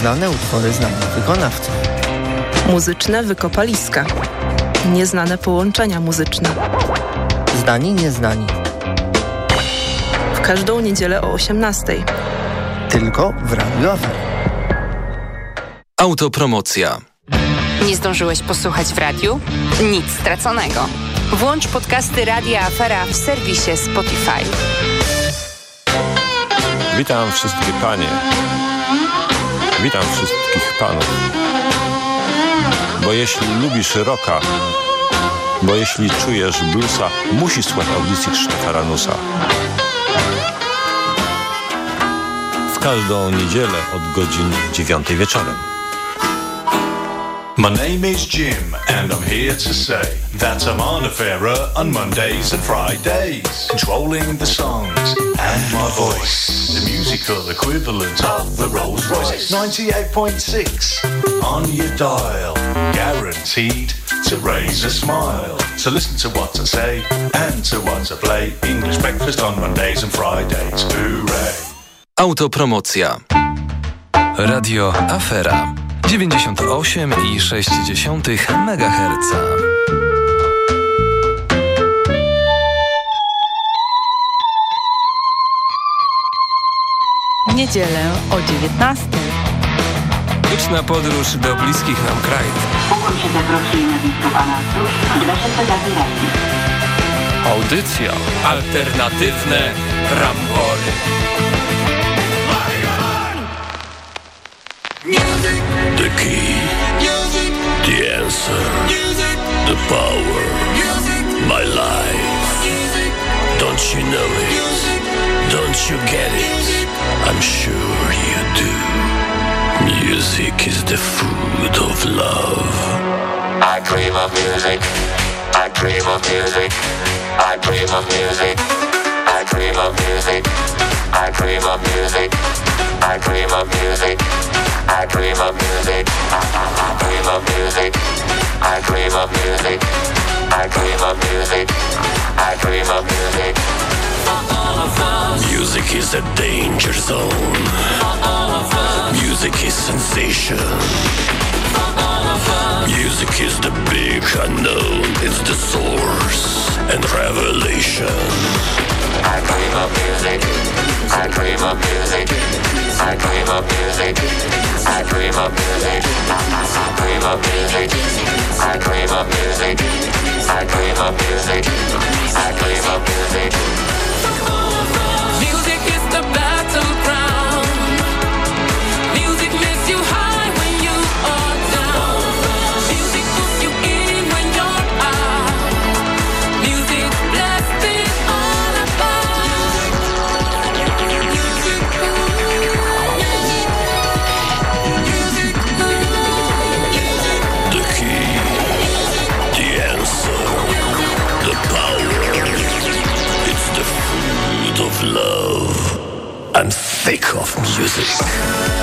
znane utwory znanych wykonawców. Muzyczne wykopaliska. Nieznane połączenia muzyczne. Znani, nieznani. W każdą niedzielę o 18. Tylko w Radio Afera. Autopromocja. Nie zdążyłeś posłuchać w radiu? Nic straconego. Włącz podcasty Radia Afera w serwisie Spotify. Witam wszystkie panie. Witam wszystkich panów. Bo jeśli lubisz rocka, bo jeśli czujesz bluesa, musisz słuchać audycji Krzysztofa. W każdą niedzielę od godzin 9 wieczorem. My name is Jim, and I'm here to say that I'm on a on Mondays and Fridays, controlling the songs and my voice, musical equivalent of the Rolls Royce. 98.6 on your dial, guaranteed to raise a smile. So listen to what I say and to what I play. English breakfast on Mondays and Fridays. Hooray! Autopromocja. Radio Afera 98,6 MHz. Niedzielę o 19. Liczna podróż do bliskich nam krajów. Ukłon się zaprosili na blisko szefedacji Audycja. Alternatywne rambory. The key, the answer, the power, my life. Don't you know it? Don't you get it? I'm sure you do. Music is the food of love. I dream of music. I dream of music. I dream of music. I dream of music. I dream of music. I dream of music. I dream of music. I dream of music. I dream of music. I dream of music. I dream of music. Music is a danger zone. Music is sensation. Music is the big unknown. It's the source and revelation. I dream of music. I dream of music. I dream of music. I dream of music. I dream of music. I dream of music. I dream of music. I dream of music. thick of music.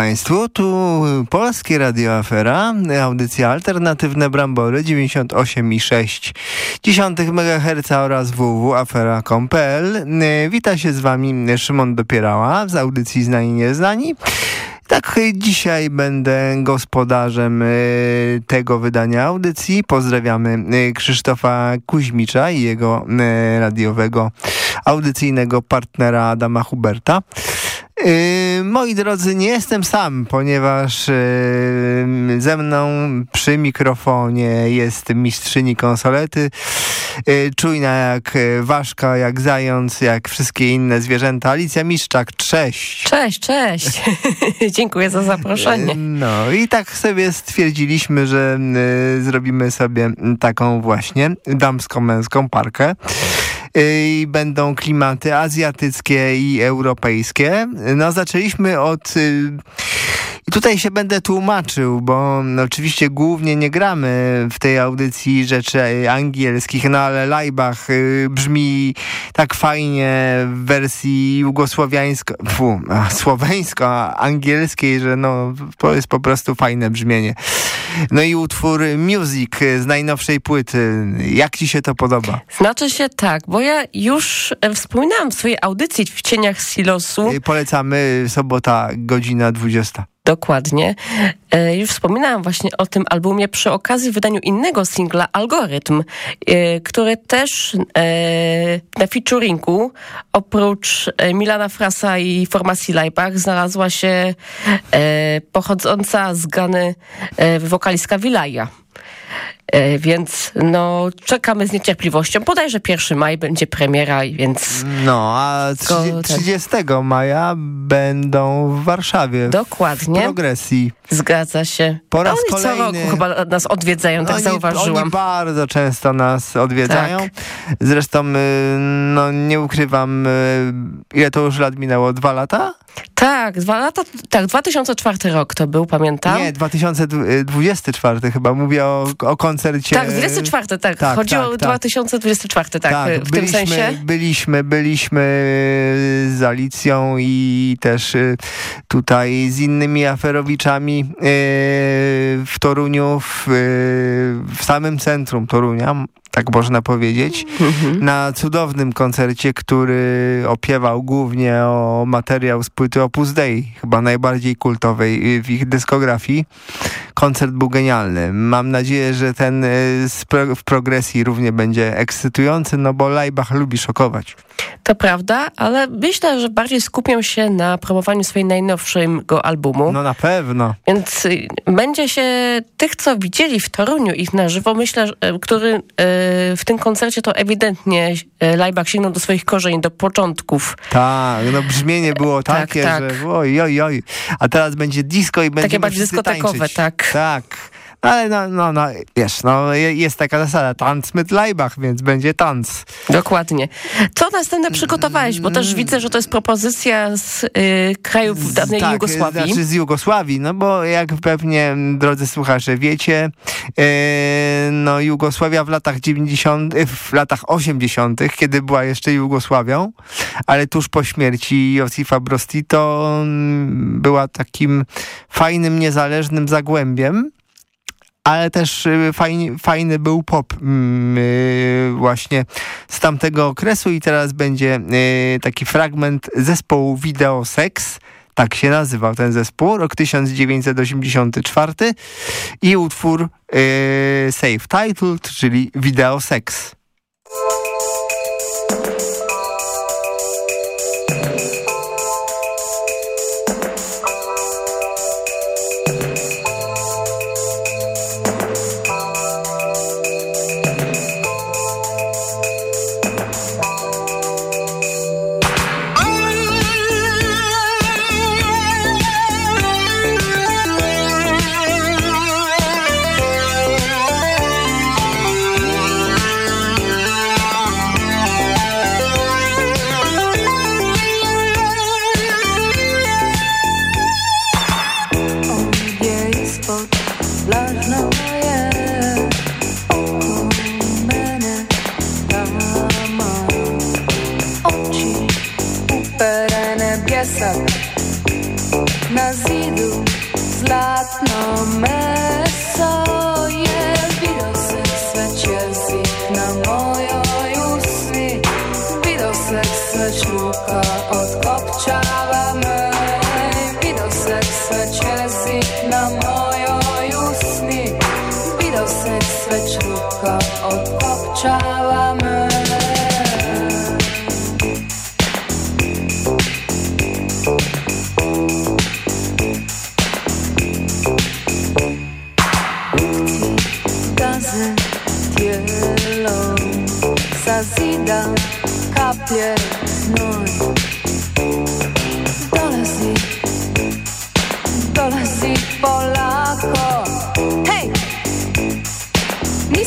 Państwu, tu Polskie Radio Afera, audycja Alternatywne Brambory 98,6 MHz oraz www.afera.com.pl Wita się z Wami Szymon Dopierała z audycji Znani Nieznani. Tak, dzisiaj będę gospodarzem y, tego wydania audycji. Pozdrawiamy y, Krzysztofa Kuźmicza i jego y, radiowego audycyjnego partnera Adama Huberta. Yy, moi drodzy, nie jestem sam, ponieważ yy, ze mną przy mikrofonie jest mistrzyni konsolety, yy, czujna jak ważka, jak zając, jak wszystkie inne zwierzęta. Alicja Miszczak, cześć! Cześć, cześć! Dziękuję za zaproszenie. No i tak sobie stwierdziliśmy, że zrobimy sobie taką właśnie damsko-męską parkę i będą klimaty azjatyckie i europejskie. No zaczęliśmy od... Tutaj się będę tłumaczył, bo oczywiście głównie nie gramy w tej audycji rzeczy angielskich, no ale Laibach y, brzmi tak fajnie w wersji jugosłowiańsko, fu, słoweńsko-angielskiej, że no to jest po prostu fajne brzmienie. No i utwór Music z najnowszej płyty. Jak ci się to podoba? Znaczy się tak, bo ja już e, wspominałam w swojej audycji w Cieniach Silosu. Y, polecamy sobota, godzina 20. Dokładnie. E, już wspominałam właśnie o tym albumie przy okazji wydaniu innego singla Algorytm, e, który też e, na featuringu oprócz Milana Frasa i formacji Leibach znalazła się pochodząca z Gany wokalistka Wilaja. E, więc no czekamy z niecierpliwością. Bodajże 1 maj będzie premiera, więc... No, a 30, 30 maja będą w Warszawie. Dokładnie. W progresji. Zgadza się. Po raz oni kolejny. co roku chyba nas odwiedzają, tak oni, zauważyłam. Oni bardzo często nas odwiedzają. Tak. Zresztą, y, no nie ukrywam, y, ile to już lat minęło? Dwa lata? Tak, dwa lata, tak, 2004 rok to był, pamiętam. Nie, 2024 chyba, mówię o, o koncercie. Tak, 24, tak, tak chodziło tak, o 2024, tak, tak w byliśmy, tym sensie. Byliśmy, byliśmy z Alicją i też y, tutaj z innymi aferowiczami y, w Toruniu, w, y, w samym centrum Torunia, tak można powiedzieć, Mhm. na cudownym koncercie, który opiewał głównie o materiał z płyty Opus Dei, chyba najbardziej kultowej w ich dyskografii. Koncert był genialny. Mam nadzieję, że ten w progresji równie będzie ekscytujący, no bo Leibach lubi szokować. To prawda, ale myślę, że bardziej skupią się na promowaniu swojego najnowszego albumu. No na pewno. Więc y, będzie się tych, co widzieli w Toruniu ich na żywo, myślę, że, który y, w tym koncercie to ewidentnie y, Laibach sięgnął do swoich korzeni, do początków. Tak, no brzmienie było Tak, takie, tak. że oj, oj, oj. A teraz będzie disco i będzie Takie bardziej dyskotekowe, tak. Tak. Ale no, no, no, wiesz, no, jest taka zasada, tanz mit Leibach, więc będzie tanc. Dokładnie. Co następne przygotowałeś? Bo też widzę, że to jest propozycja z y, krajów dawnej tak, Jugosławii. Znaczy z Jugosławii, no bo jak pewnie, drodzy słuchacze, wiecie, e, no Jugosławia w latach 90., w latach 80., kiedy była jeszcze Jugosławią, ale tuż po śmierci Josifa Broz Tito mm, była takim fajnym, niezależnym zagłębiem, ale też y, fajny, fajny był pop mm, y, właśnie z tamtego okresu i teraz będzie y, taki fragment zespołu Video Sex, tak się nazywał ten zespół, rok 1984 i utwór Save Titled, czyli Video Sex.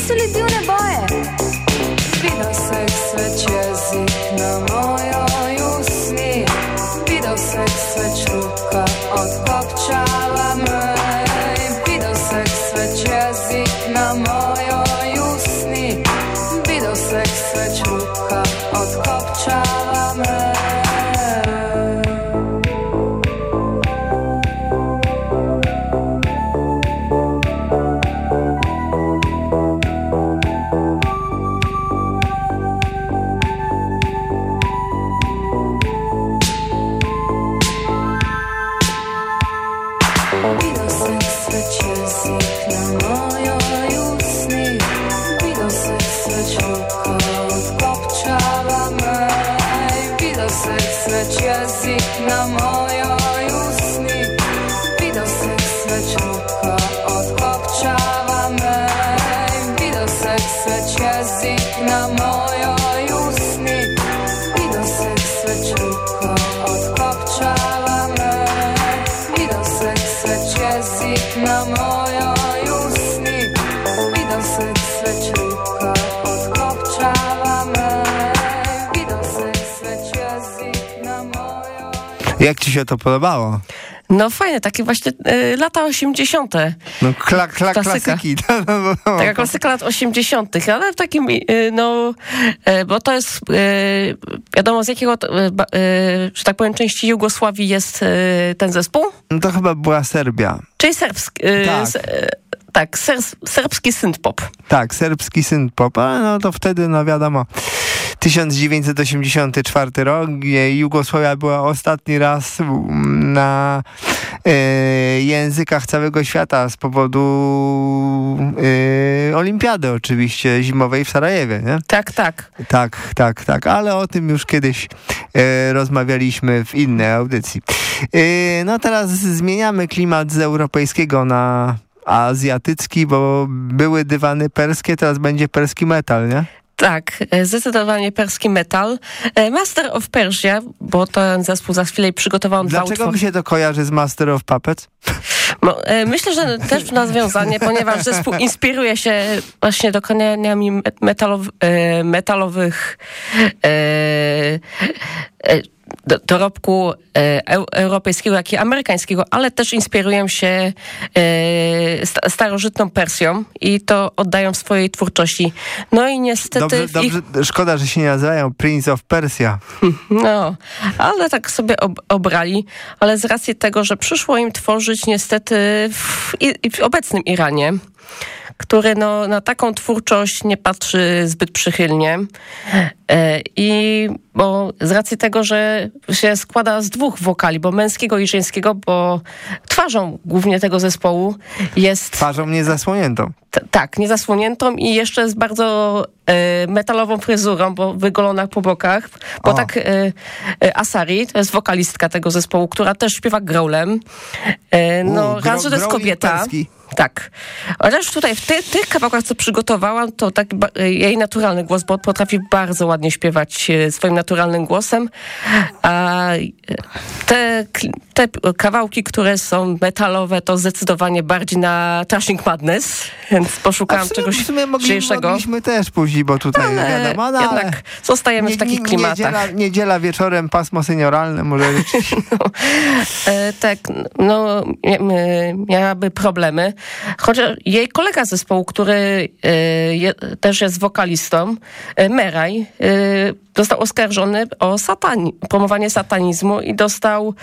soluzione się to podobało? No fajne, takie właśnie e, lata 80. No kla, kla, Klasyka. klasyki. No, no, no. Taka klasyka lat 80., ale w takim, e, no, e, bo to jest, e, wiadomo z jakiego, ba- e, że tak powiem, części Jugosławii jest ten zespół, No to chyba była Serbia. czyli serbski, Tak. s- tak, sers, serbski synth-pop. Tak, serbski syn pop, ale no to wtedy, no wiadomo, 1984 rok, Jugosławia była ostatni raz mm, na e, językach całego świata z powodu e, olimpiady oczywiście zimowej w Sarajewie, nie? Tak, tak. Tak, tak, tak, ale o tym już kiedyś e, rozmawialiśmy w innej audycji. No teraz zmieniamy klimat z europejskiego na azjatycki, bo były dywany perskie, teraz będzie perski metal, nie? Tak, e, zdecydowanie perski metal. E, Master of Persia, bo ten zespół za chwilę przygotował dwa Dlaczego mi się to kojarzy z Master of Puppets? No, e, myślę, że też nawiązanie, ponieważ zespół inspiruje się właśnie dokonaniami me- metalow, metalowych dorobku e, eu- europejskiego, jak i amerykańskiego, ale też inspirują się e, sta- starożytną Persją i to oddają w swojej twórczości. No i niestety Dobrze, w ich dobrze, szkoda, że się nie nazywają Prince of Persia. no, ale tak sobie ob obrali, ale z racji tego, że przyszło im tworzyć niestety w, w obecnym Iranie, który no, na taką twórczość nie patrzy zbyt przychylnie. E, I bo z racji tego, że się składa z dwóch wokali, bo męskiego i żeńskiego, bo twarzą głównie tego zespołu jest Twarzą niezasłoniętą. Tak, niezasłoniętą i jeszcze z bardzo e, metalową fryzurą, bo wygolona po bokach. Bo O. tak e, Asari, to jest wokalistka tego zespołu, która też śpiewa growlem. No, raz, że to jest kobieta. Tak. Chociaż tutaj w ty, tych kawałkach, co przygotowałam, to tak jej naturalny głos, bo potrafi bardzo ładnie śpiewać e, swoim naturalnym głosem. A e, te, te kawałki, które są metalowe, to zdecydowanie bardziej na Trashing Madness, więc poszukałam sumie, czegoś w sumie mogli, lżejszego. mogliśmy też później, bo tutaj Ale wiadomo, no, ale jednak zostajemy w takich klimatach. Niedziela, niedziela wieczorem, pasmo senioralne, może rzeczywiście. E, tak, no miałaby problemy. Chociaż jej kolega zespołu, który e, je, też jest wokalistą, e, Meraj, y, został oskarżony o satani, promowanie satanizmu i dostał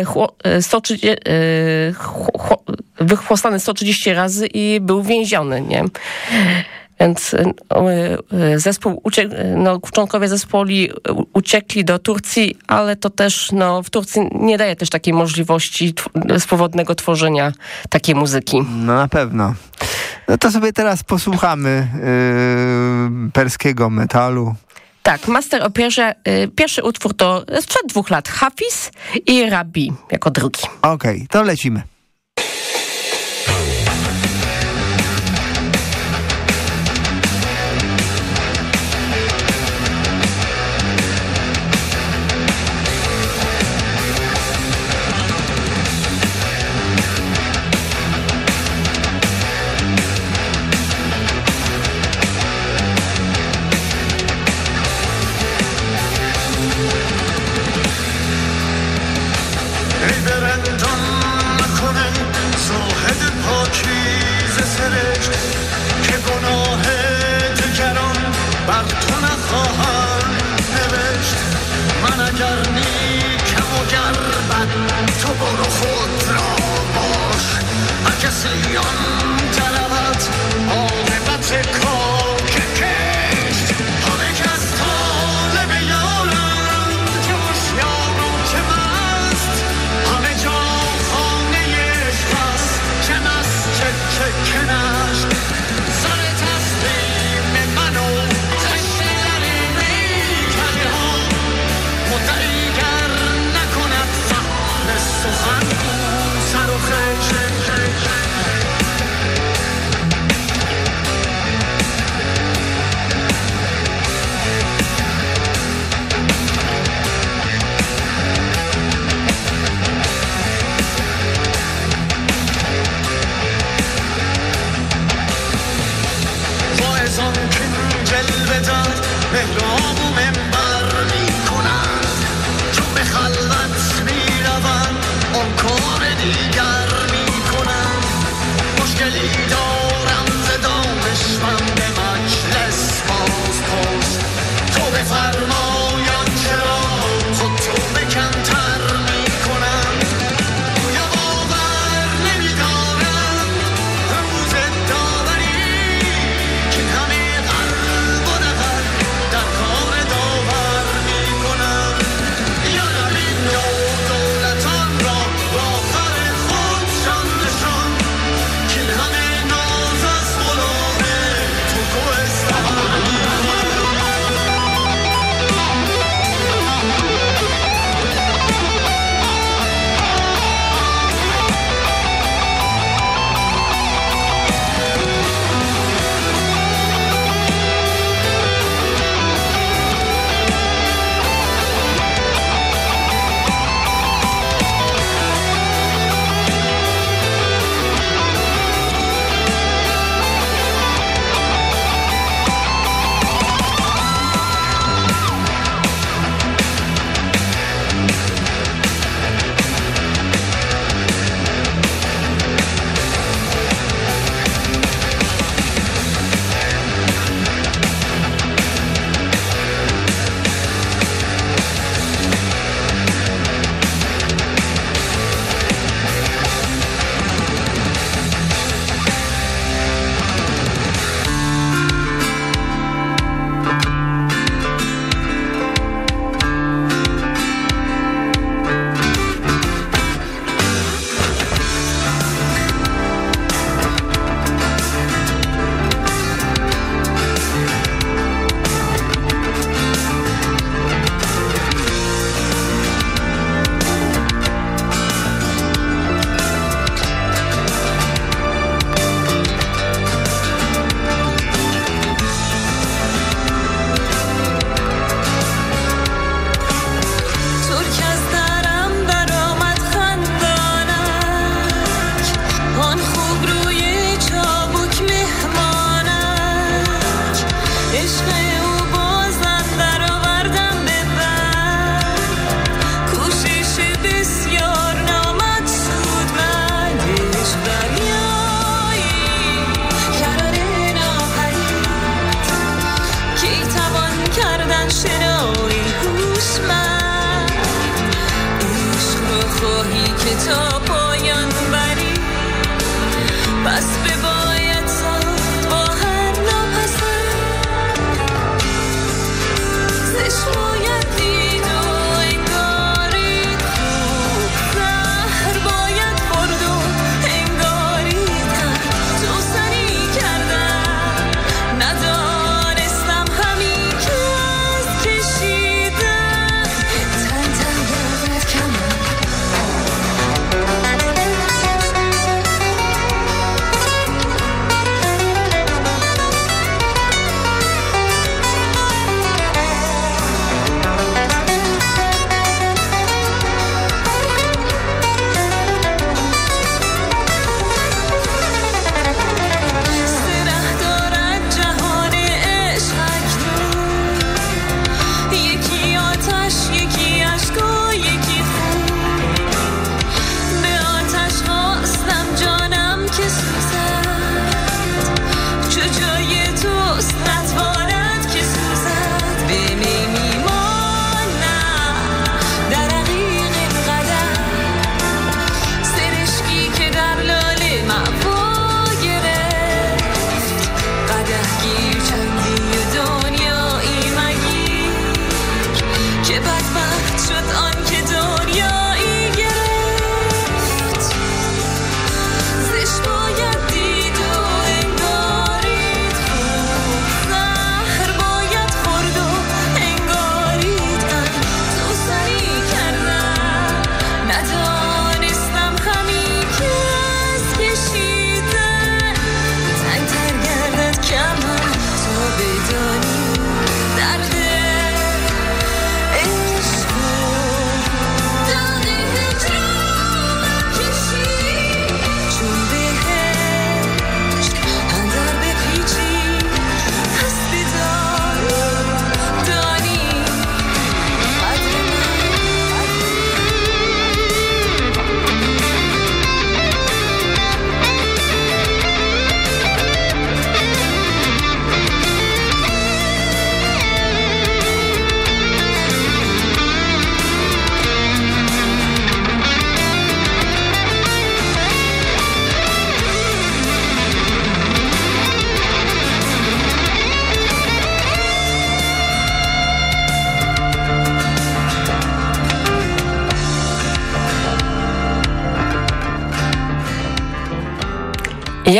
y, chło, y, 130, y, chło- chło- wychłostany 130 razy i był więziony, nie? Więc y, y, zespół uciekł, no, członkowie zespołu u- uciekli do Turcji, ale to też no, w Turcji nie daje też takiej możliwości swobodnego tworzenia takiej muzyki. No na pewno. No to sobie teraz posłuchamy yy, perskiego metalu. Tak, Master Opierze, y, pierwszy utwór to sprzed dwóch lat Hafiz i Rabi jako drugi. Okej, to lecimy.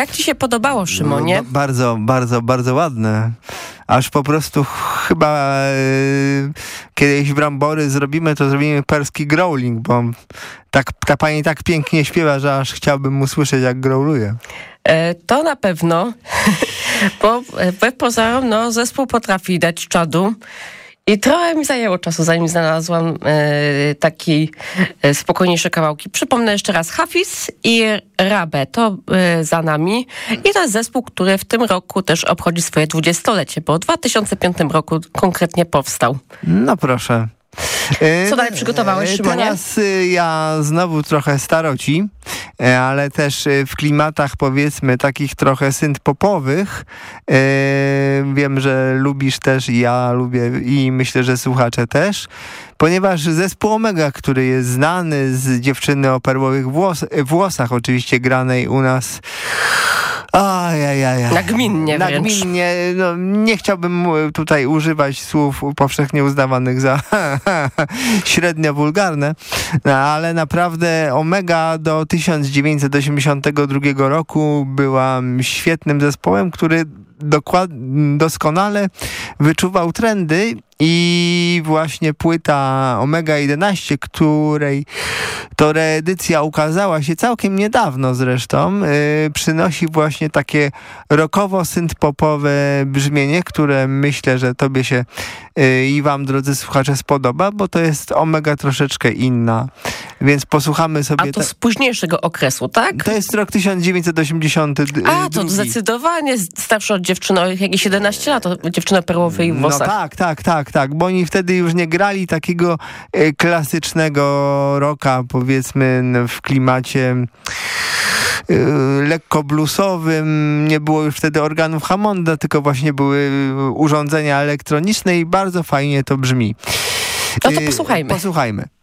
Jak ci się podobało, Szymonie? No, ba- bardzo, bardzo, bardzo ładne. Aż po prostu chyba e, kiedyś brambory zrobimy, to zrobimy perski growling, bo tak, ta pani tak pięknie śpiewa, że aż chciałbym usłyszeć, jak growluje. E, To na pewno, bo e, wbrew pozorom no, zespół potrafi dać czadu. I trochę mi zajęło czasu, zanim znalazłam e, taki e, spokojniejsze kawałki. Przypomnę jeszcze raz Hafiz i Rabe, to e, za nami. I to jest zespół, który w tym roku też obchodzi swoje dwudziestolecie, bo w 2005 roku konkretnie powstał. No proszę. E, Co dalej przygotowałeś, e, Szymonie? Teraz e, ja znowu trochę staroci, ale też w klimatach powiedzmy takich trochę synth-popowych. Wiem, że lubisz też i ja lubię i myślę, że słuchacze też. Ponieważ zespół Omega, który jest znany z dziewczyny o perłowych włos włosach, oczywiście granej u nas Ajajaj. Nagminnie wręcz. Nagminnie. No, nie chciałbym e, tutaj używać słów powszechnie uznawanych za średnio wulgarne, no, ale naprawdę Omega do 1982 roku była świetnym zespołem, który dokład, doskonale wyczuwał trendy i właśnie płyta Omega 11, której to reedycja ukazała się całkiem niedawno zresztą, yy, przynosi właśnie takie rockowo-synth-popowe brzmienie, które myślę, że tobie się yy, i wam, drodzy słuchacze, spodoba, bo to jest Omega troszeczkę inna. Więc posłuchamy sobie... A to z późniejszego okresu, tak? To jest rok 1980. A, to zdecydowanie starszy od dziewczyny, o jakieś 11 lat, od dziewczyny perłowej w No włosach. tak, tak, tak, tak, bo oni wtedy już nie grali takiego e, klasycznego rocka, powiedzmy w klimacie e, lekko bluesowym, nie było już wtedy organów Hammonda, tylko właśnie były urządzenia elektroniczne i bardzo fajnie to brzmi. No to E, posłuchajmy. Posłuchajmy.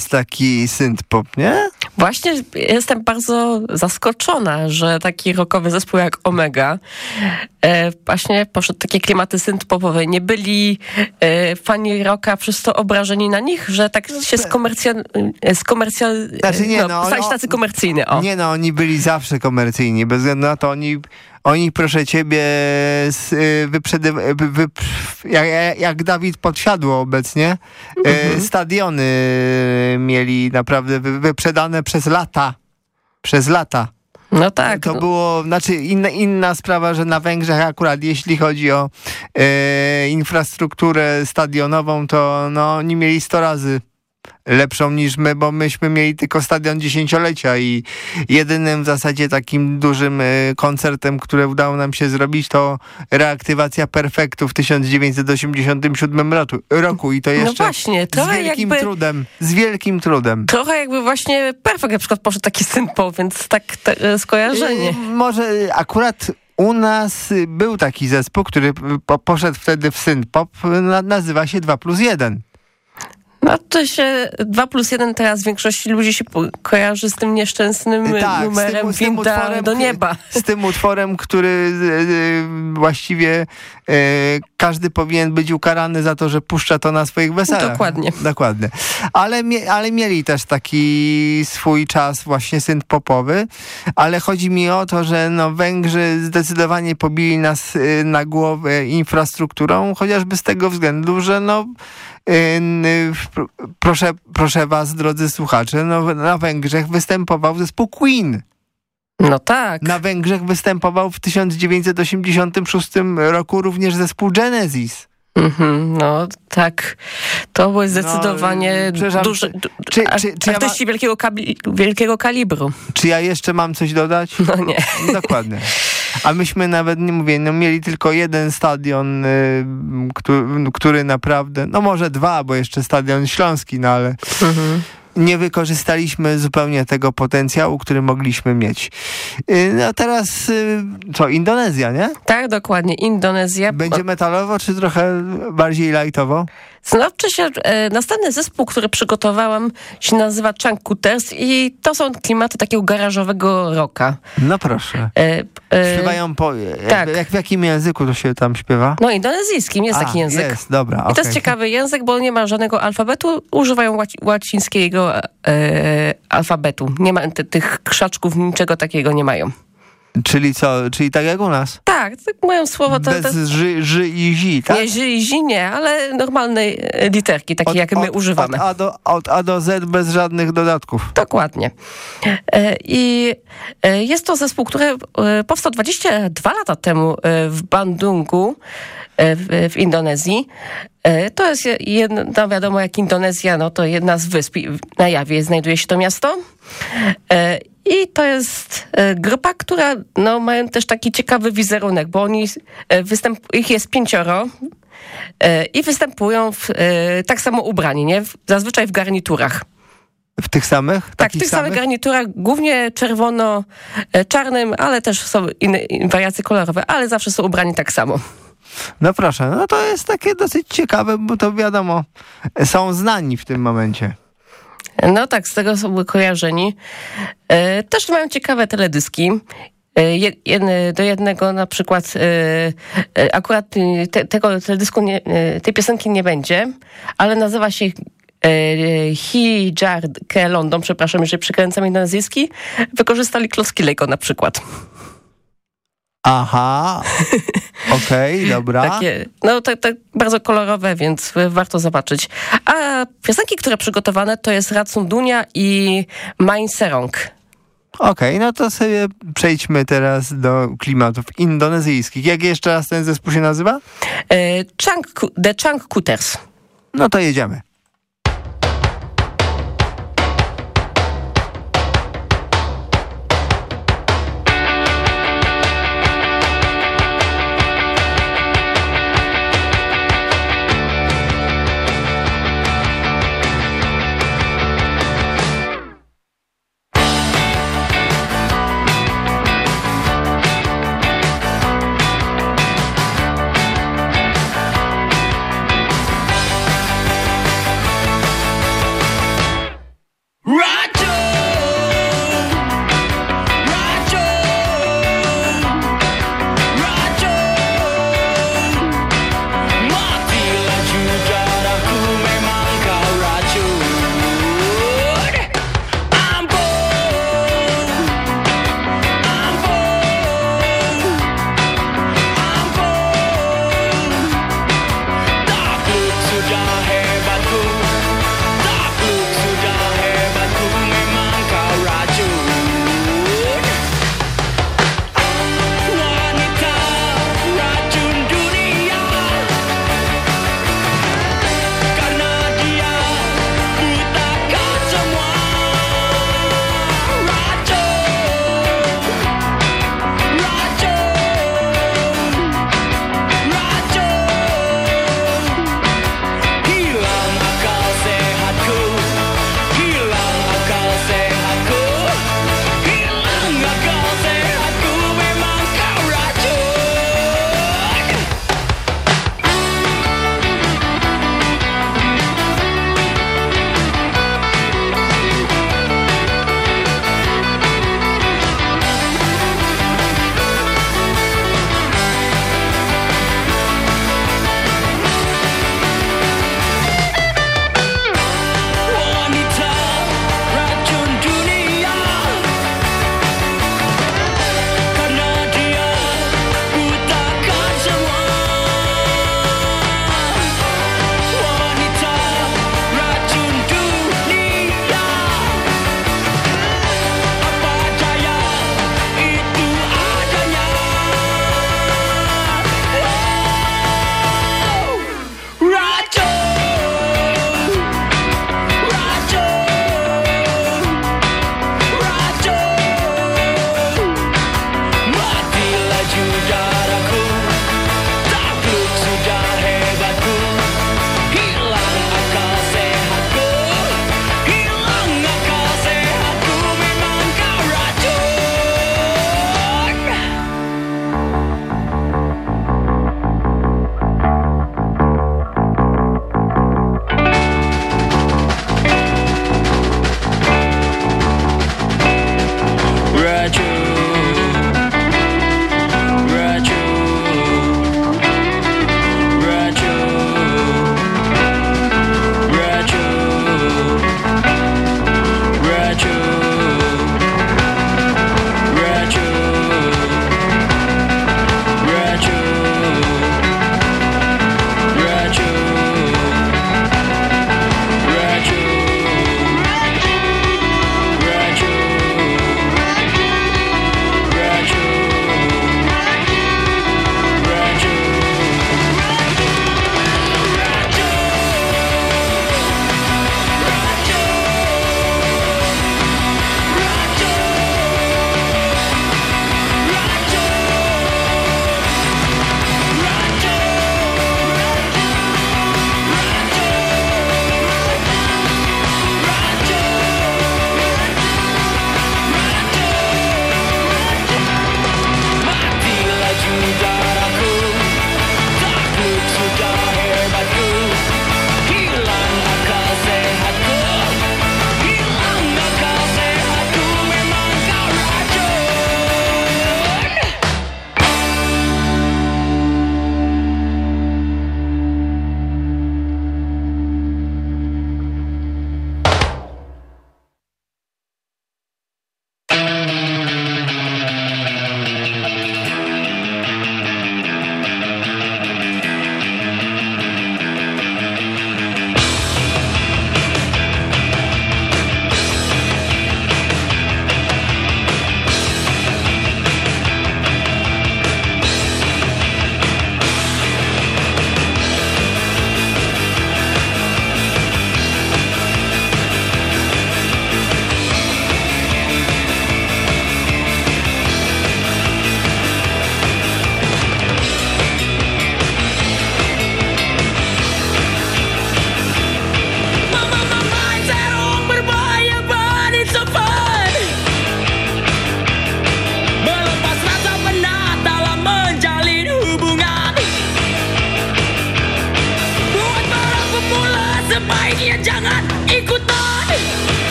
Jest taki synth pop, nie? Właśnie jestem bardzo zaskoczona, że taki rockowy zespół jak Omega e, właśnie poszedł takie klimaty synth-popowe. Nie byli e, fani rocka przez to obrażeni na nich, że tak się skomercjal... skomercjal Znaczy nie, no, no, stali no, się tacy komercyjni, o. Nie no, oni byli zawsze komercyjni, bez względu na to oni, oni proszę ciebie, s- y, wyprzedy, wy, wy, jak, jak Dawid Podsiadło obecnie, y, stadiony mieli naprawdę wy, wyprzedane przez lata. Przez lata. No tak. To no. było, znaczy inna, inna sprawa, że na Węgrzech akurat jeśli chodzi o e, infrastrukturę stadionową, to no, oni mieli 100 razy lepszą niż my, bo myśmy mieli tylko stadion dziesięciolecia i jedynym w zasadzie takim dużym e, koncertem, które udało nam się zrobić, to reaktywacja Perfektu w 1987 roku, roku i to No jeszcze właśnie, z wielkim jakby- trudem, z wielkim trudem. Trochę jakby właśnie Perfect na przykład poszedł taki synth-pop, więc tak te, e, skojarzenie. Y, Może akurat u nas był taki zespół, który po, poszedł wtedy w synth-pop, na, nazywa się 2 plus 1. No to się 2 plus 1 teraz większości ludzi się kojarzy z tym nieszczęsnym tak, z numerem z tym Winda utworem, do nieba. Z tym utworem, który y, y, właściwie y, każdy powinien być ukarany za to, że puszcza to na swoich weselach. Dokładnie. Dokładnie. Ale, ale mieli też taki swój czas właśnie synth-popowy, ale chodzi mi o to, że no Węgrzy zdecydowanie pobili nas na głowę infrastrukturą, chociażby z tego względu, że no proszę, proszę was, drodzy słuchacze, no, na Węgrzech występował zespół Queen. No tak. Na Węgrzech występował w 1986 roku również zespół Genesis. Mhm, no tak. To były zdecydowanie No, duże czy- du- czy- czy- czy ja artyści wielkiego, wielkiego kalibru. Czy ja jeszcze mam coś dodać? No nie. Dokładnie. A myśmy nawet, nie mówię, no mieli tylko jeden stadion, y, który, który naprawdę, no może dwa, bo jeszcze stadion śląski, no ale Mhm. nie wykorzystaliśmy zupełnie tego potencjału, który mogliśmy mieć. Y, No teraz, y, co, Indonezja, nie? Tak, dokładnie. Indonezja. Będzie metalowo, czy trochę bardziej lightowo? Znaczy się, e, następny zespół, który przygotowałam się nazywa Chunk Cutters i to są klimaty takiego garażowego rocka. No proszę. E, e, Śpiewają po... tak. Jak, jak w jakim języku to się tam śpiewa? No indonezyjskim jest A, taki język. Jest, dobra, I to jest ciekawy język, bo nie ma żadnego alfabetu, używają łaci łacińskiego e, alfabetu. Nie ma ty- tych krzaczków, niczego takiego nie mają. Czyli co, czyli tak jak u nas? Tak, tak mają słowo to, Bez ży, ży i zi, tak? nie zi i zi, nie, ale normalne literki, takie jak my używamy. Od a, do, od A do Z bez żadnych dodatków. Dokładnie. E, I e, jest to zespół, który e, powstał 22 lata temu w Bandungu w, w Indonezji. To jest je- jedna, wiadomo jak Indonezja, no to jedna z wysp. Na Jawie znajduje się to miasto. I to jest e, grupa, która no, mają też taki ciekawy wizerunek, bo oni e, występ, ich jest pięcioro e, i występują w, tak samo ubrani, nie? Zazwyczaj w garniturach. W tych samych? Tak, w tych samych garniturach, głównie czerwono-czarnym, ale też są inne inne wariacje kolorowe, ale zawsze są ubrani tak samo. No proszę, no to jest takie dosyć ciekawe, bo to wiadomo, są znani w tym momencie. No tak, z tego są kojarzeni. E, Też mają ciekawe teledyski. E, je- Do jednego na przykład e, akurat te, tego teledysku, nie, tej piosenki nie będzie, ale nazywa się e, Hijar ke London, przepraszam, jeżeli przykręcam indonezyjski. Wykorzystali klocki Lego na przykład. Aha, okej, dobra. Takie, no tak, tak bardzo kolorowe, więc warto zobaczyć. A piosenki, które przygotowane to jest Ratsun Dunia i Main Serong. Okej, no to sobie przejdźmy teraz do klimatów indonezyjskich. Jak jeszcze raz ten zespół się nazywa? E, Ku- The Chunk Cutters. No to jedziemy.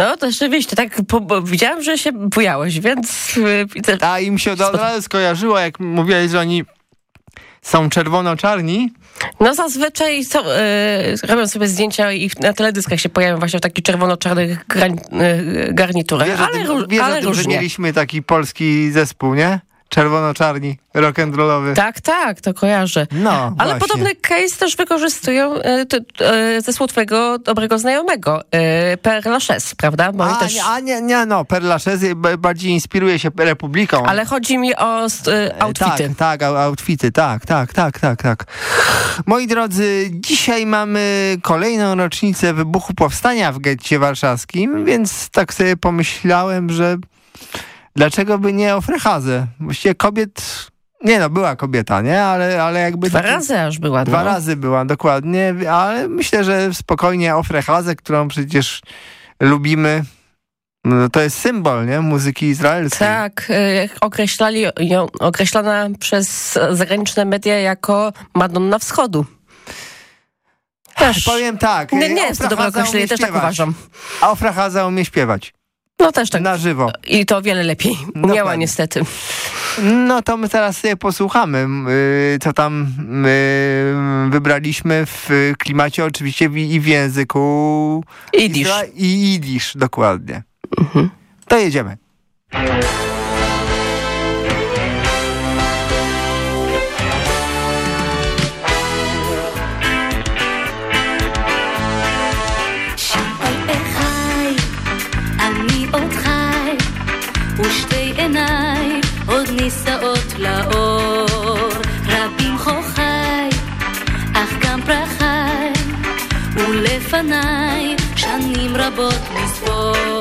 No, to rzeczywiście, tak po, bo widziałam, że się bujałeś, więc... y, A im się od razu skojarzyło, jak mówiłeś, że oni są czerwono-czarni. No zazwyczaj są, y, robią sobie zdjęcia i na teledyskach się pojawią właśnie w takich czerwono-czarnych y, garniturach, Wiesz, ale, tym, wiesz ale tym, że różnie. mieliśmy taki polski zespół, nie? Czerwono-czarni, rock'n'rollowy. Tak, tak, to kojarzę. No, Ale właśnie. podobny case też wykorzystują y, ty, y, zespół twojego dobrego znajomego, y, Père Lachaise, prawda? Bo A, też... nie, a nie, nie, no, Per Lachaise bardziej inspiruje się Republiką. Ale chodzi mi o y, outfity. Tak, tak, au- outfity, tak, tak, tak, tak, tak. Moi drodzy, dzisiaj mamy kolejną rocznicę wybuchu powstania w getcie warszawskim, więc tak sobie pomyślałem, że dlaczego by nie o Frechazę? Właściwie kobiet, nie no, była kobieta, nie? Ale, ale jakby... Dwa taki- razy aż była. Dwa no. razy była, dokładnie, ale myślę, że spokojnie o Frechazę, którą przecież lubimy, no, to jest symbol, nie? Muzyki izraelskiej. Tak, y, określali ją, określana przez zagraniczne media jako Madonna Wschodu. Też. Powiem tak. Nie, nie jest to dobre określenie, też tak uważam. A Ofrachaza umie śpiewać. No też tak. Na żywo. I to o wiele lepiej. Dokładnie. Miała niestety. No to my teraz sobie posłuchamy, y, co tam y, wybraliśmy w klimacie oczywiście i w języku... Izra- I jidysz, dokładnie. Mhm. To jedziemy. ושתי עיניי עוד נישאות לאור. רבים חוכי, אך גם פרחי, ולפניי שנים רבות לספור.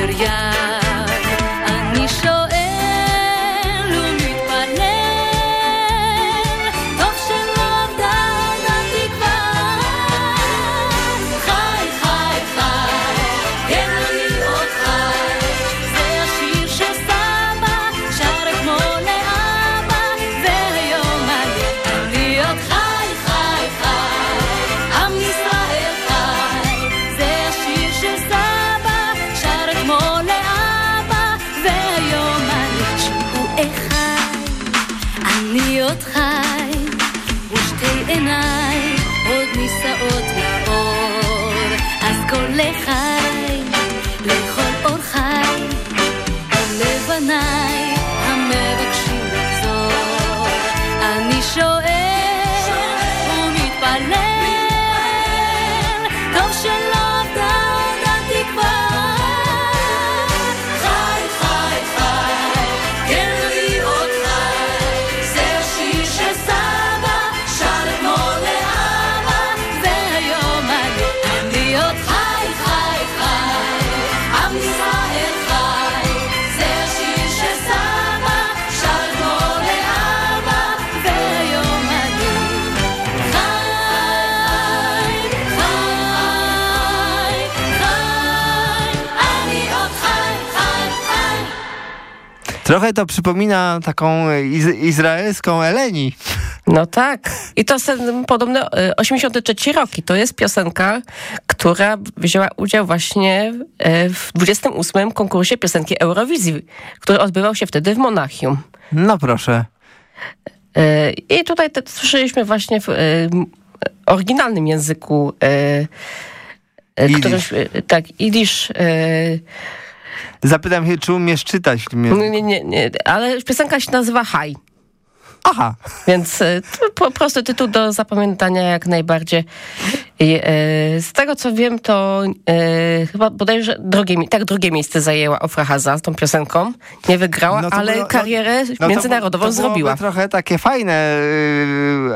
μεριά Trochę to przypomina taką iz izraelską Eleni. No tak. I to są podobne y, 83 roki. To jest piosenka, która wzięła udział właśnie y, w 28. konkursie piosenki Eurowizji, który odbywał się wtedy w Monachium. No proszę. E, I tutaj te, słyszeliśmy właśnie w oryginalnym języku, Jidysz. któryś, e, tak, idisz, e, Zapytam się, czy umiesz czytać w tym języku. nie, nie, nie, ale piosenka się nazywa Haj. Aha. Więc to po prostu tytuł do zapamiętania jak najbardziej. I, e, z tego co wiem, to e, chyba bodajże drugie, tak drugie miejsce zajęła Ofra Haza z tą piosenką. Nie wygrała, No to ale było- no- karierę No to międzynarodową to byłoby zrobiła. trochę takie fajne.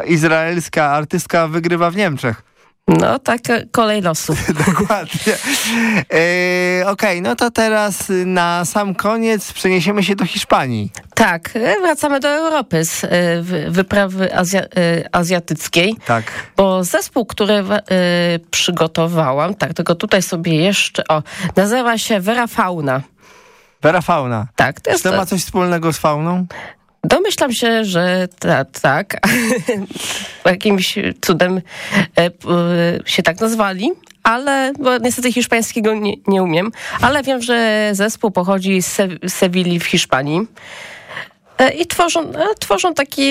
Yy, izraelska artystka wygrywa w Niemczech. No, tak e, kolej losu. Dokładnie. Yy, Okej, no to teraz na sam koniec przeniesiemy się do Hiszpanii. Tak, e, wracamy do Europy z wy- wyprawy azja, azjatyckiej. Tak. Bo zespół, który wa- przygotowałam, tak, tylko tutaj sobie jeszcze, o, nazywa się Vera Fauna. Vera Fauna. Tak, to Czy jest... to ma coś wspólnego z fauną? Domyślam się, że ta, tak. Jakimś cudem e, się tak nazwali, ale bo niestety hiszpańskiego nie, nie umiem. Ale wiem, że zespół pochodzi z Se Sewilli w Hiszpanii. E, I tworzą, e, tworzą taki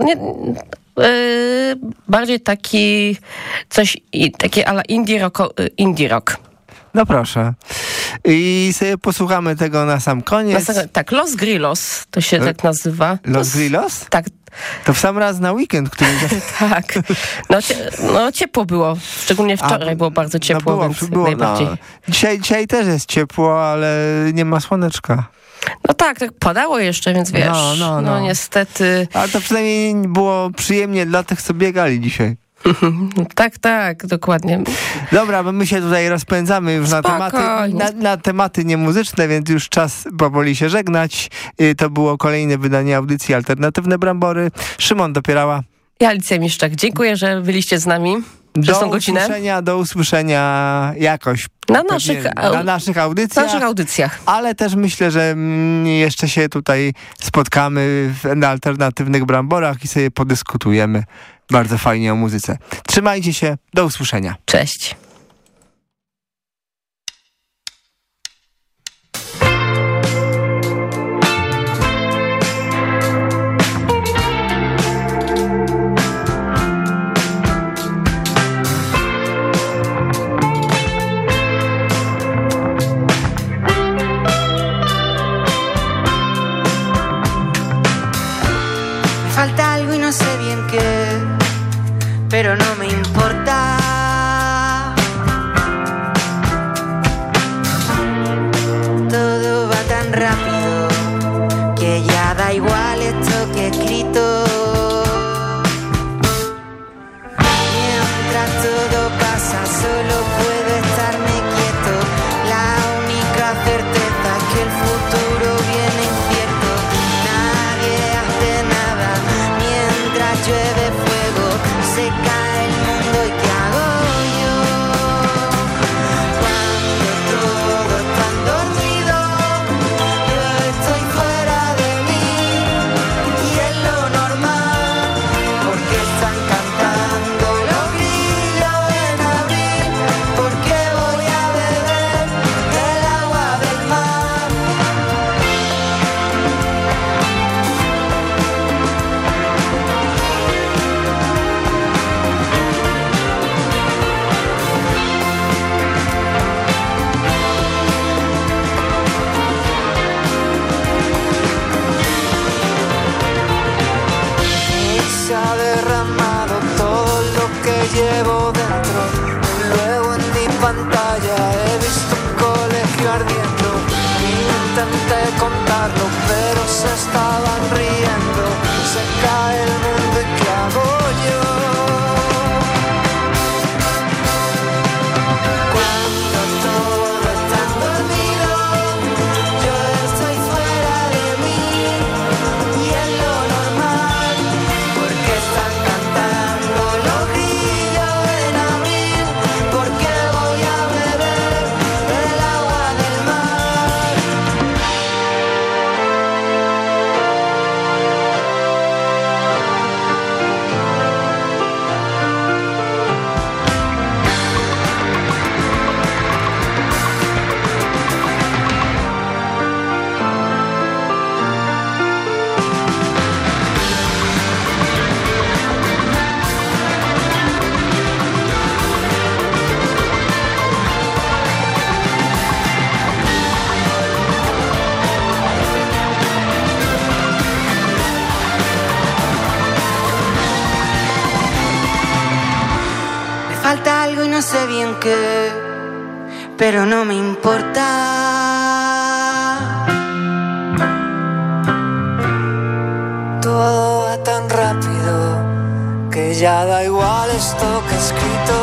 nie, bardziej taki coś, takie ala indie rock, indie rock. No proszę. I sobie posłuchamy tego na sam koniec. Następnie- Tak, Los Grillos to się tak nazywa. Los Grillos? Tak, To w sam raz na weekend, który... tak. No, cie, no ciepło było, szczególnie wczoraj A, było bardzo ciepło, no było, więc było, najbardziej. no, dzisiaj, dzisiaj też jest ciepło, ale nie ma słoneczka. No tak, tak padało jeszcze, więc wiesz, No, no, no, no. niestety, Ale to przynajmniej było przyjemnie dla tych, co biegali dzisiaj. Tak, tak, dokładnie. Dobra, bo my się tutaj rozpędzamy już na tematy, na, na tematy niemuzyczne, więc już czas powoli się żegnać. Y, To było kolejne wydanie audycji Alternatywne Brambory. Szymon Dopierała. Ja Alicja Miszczak, dziękuję, że byliście z nami przez Do tą godzinę. usłyszenia, do usłyszenia jakoś. Na naszych, na naszych na audycjach. naszych audycjach. Ale też myślę, że mm, jeszcze się tutaj spotkamy w, na alternatywnych bramborach i sobie podyskutujemy bardzo fajnie o muzyce. Trzymajcie się, do usłyszenia. Cześć. Pero no música. Pero no me importa. Todo va tan rápido que ya da igual esto que he escrito.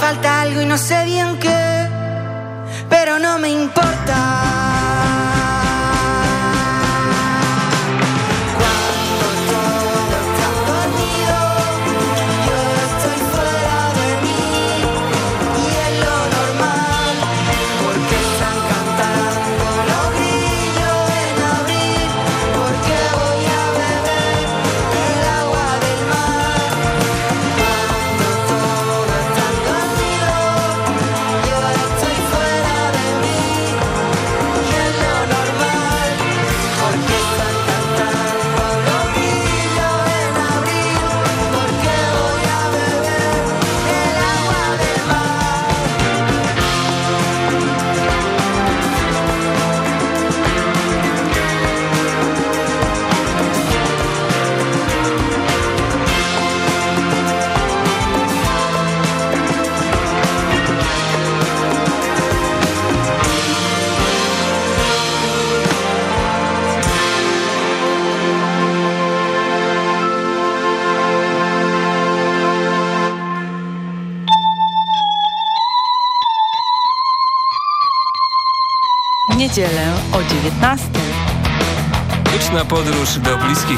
Falta algo y no sé bien qué, pero no me importa. Niedzielę o 19. Liczna podróż do bliskich